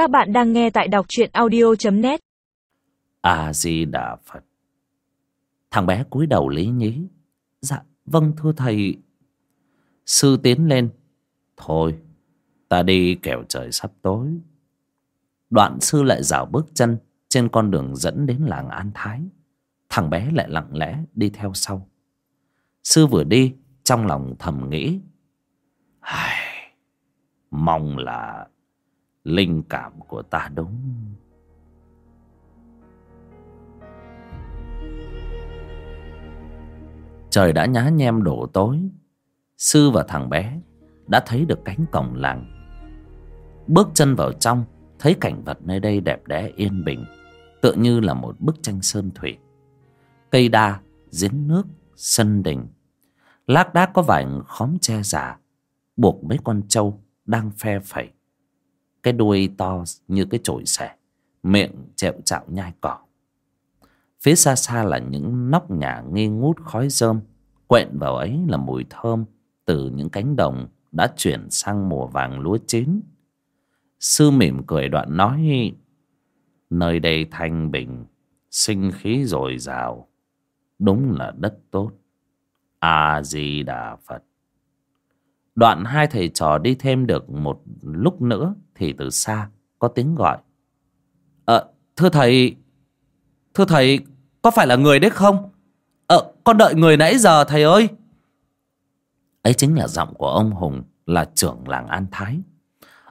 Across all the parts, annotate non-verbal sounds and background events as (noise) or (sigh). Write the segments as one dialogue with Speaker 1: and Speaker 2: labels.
Speaker 1: Các bạn đang nghe tại đọc truyện audio.net
Speaker 2: A-di-đà Phật. Thằng bé cúi đầu lý nhí. Dạ vâng thưa thầy. Sư tiến lên. Thôi ta đi kẻo trời sắp tối. Đoạn sư lại dạo bước chân Trên con đường dẫn đến làng An Thái. Thằng bé lại lặng lẽ đi theo sau. Sư vừa đi Trong lòng thầm nghĩ. Ai, Mong là Linh cảm của ta đúng. Trời đã nhá nhem đổ tối. Sư và thằng bé Đã thấy được cánh cổng làng. Bước chân vào trong Thấy cảnh vật nơi đây đẹp đẽ yên bình Tựa như là một bức tranh sơn thủy. Cây đa, giếng nước, sân đình. Lác đác có vài khóm tre già Buộc mấy con trâu Đang phe phẩy. Cái đuôi to như cái chổi xẻ, Miệng trẹo chạo nhai cỏ. Phía xa xa là những nóc nhà nghi ngút khói rơm, Quện vào ấy là mùi thơm Từ những cánh đồng đã chuyển sang mùa vàng lúa chín. Sư mỉm cười đoạn nói, Nơi đây thanh bình, Sinh khí dồi dào, Đúng là đất tốt. A-di-đà Phật. Đoạn hai thầy trò đi thêm được một lúc nữa Thì từ xa có tiếng gọi. Ờ thưa thầy Thưa thầy, Có phải là người đấy không? Ờ con đợi người nãy giờ, thầy ơi. Ấy chính là giọng của ông Hùng Là trưởng làng An Thái.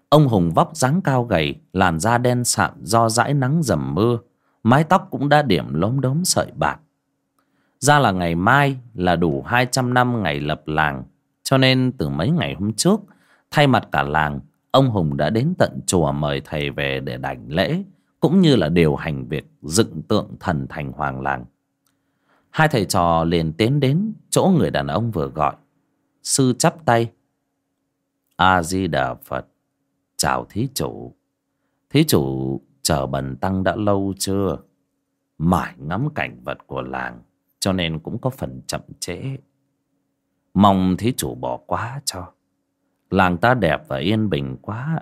Speaker 2: Ông Hùng vóc dáng cao gầy, Làn da đen sạm do dãi nắng dầm mưa, Mái tóc cũng đã điểm lốm đốm sợi bạc. Ra là ngày mai là đủ 200 năm ngày lập làng cho nên từ mấy ngày hôm trước, Thay mặt cả làng, Ông Hùng đã đến tận chùa mời thầy về để đảnh lễ, Cũng như là điều hành việc dựng tượng thần thành hoàng làng. Hai thầy trò liền tiến đến chỗ người đàn ông vừa gọi. Sư chắp tay. A-di-đà Phật. Chào thí chủ. Thí chủ, chờ bần tăng đã lâu chưa? Mãi ngắm cảnh vật của làng, Cho nên cũng có phần chậm trễ. Mong thí chủ bỏ quá cho. Làng ta đẹp và yên bình quá.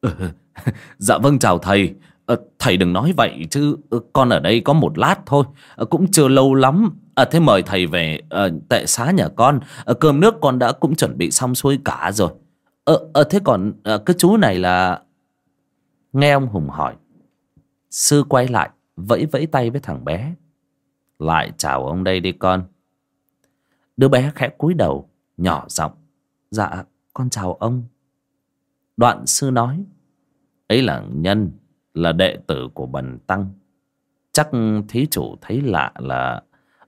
Speaker 2: Ừ, (laughs) Dạ vâng chào thầy. À, Thầy đừng nói vậy chứ ờ, Con ở đây có một lát thôi. À, Cũng chưa lâu lắm. À, Thế mời thầy về à, tệ xá nhà con. À, Cơm nước con đã cũng chuẩn bị xong xuôi cả rồi. À, à, thế còn à, cái chú này là Nghe ông Hùng hỏi. Sư quay lại Vẫy vẫy tay với thằng bé. Lại chào ông đây đi con. Đứa bé khẽ cúi đầu, Nhỏ giọng Dạ con chào ông. Đoạn sư nói, Ấy là nhân, Là đệ tử của Bần Tăng. Chắc thí chủ thấy lạ là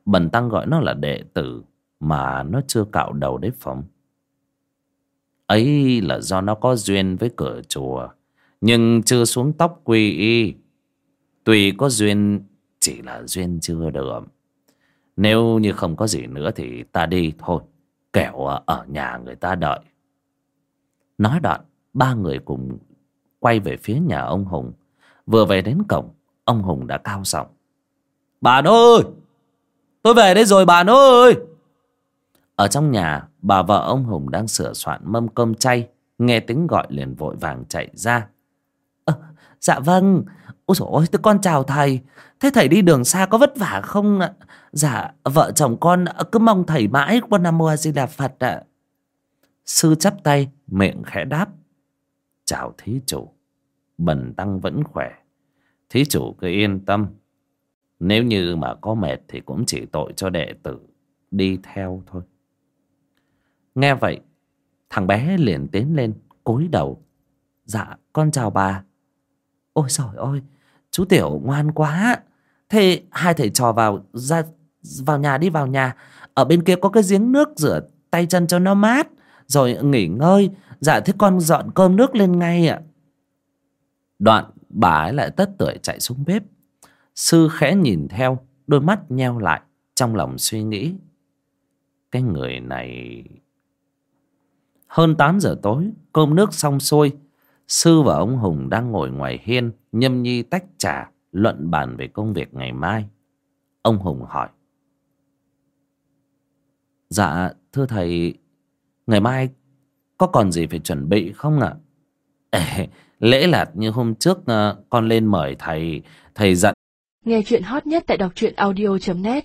Speaker 2: Bần Tăng gọi nó là đệ tử Mà nó chưa cạo đầu đấy phóng Ấy là do nó có duyên với cửa chùa, Nhưng chưa xuống tóc quy y. Tuy có duyên, Chỉ là duyên chưa được. Nếu như không có gì nữa Thì ta đi thôi. Kẻo ở nhà người ta đợi. Nói đoạn Ba người cùng quay về phía nhà ông Hùng. Vừa về đến cổng Ông Hùng đã cao giọng. Bà ơi Tôi về đây rồi bà ơi Ở trong nhà Bà vợ ông Hùng đang sửa soạn mâm cơm chay Nghe tiếng gọi liền vội vàng chạy ra. À, Dạ vâng. Ôi dồi ôi, tôi con chào thầy. Thế thầy đi đường xa có vất vả không ạ? Dạ, vợ chồng con cứ mong thầy mãi Con Nam Mô A Di Đà Phật ạ. Sư chắp tay, miệng khẽ đáp. Chào thí chủ Bần tăng vẫn khỏe. Thí chủ cứ yên tâm. Nếu như mà có mệt Thì cũng chỉ tội cho đệ tử Đi theo thôi. Nghe vậy Thằng bé liền tiến lên cúi đầu. Dạ con chào bà. Ôi trời ơi, Chú Tiểu ngoan quá. Thế hai thầy trò vào ra, vào nhà đi, vào nhà. Ở bên kia có cái giếng nước rửa tay chân cho nó mát. Rồi nghỉ ngơi. Dạ thế con dọn cơm nước lên ngay ạ. Đoạn bà ấy lại tất tưởi chạy xuống bếp. Sư khẽ nhìn theo, Đôi mắt nheo lại Trong lòng suy nghĩ. Cái người này hơn 8 giờ tối, Cơm nước xong xuôi. Sư và ông Hùng đang ngồi ngoài hiên, Nhâm nhi tách trà, Luận bàn về công việc ngày mai. Ông Hùng hỏi. Dạ thưa thầy, Ngày mai Có còn gì phải chuẩn bị không ạ? À? lễ lạt như hôm trước ờ, con lên mời thầy thầy giận
Speaker 3: Nghe chuyện hot nhất tại đọc truyện audio.net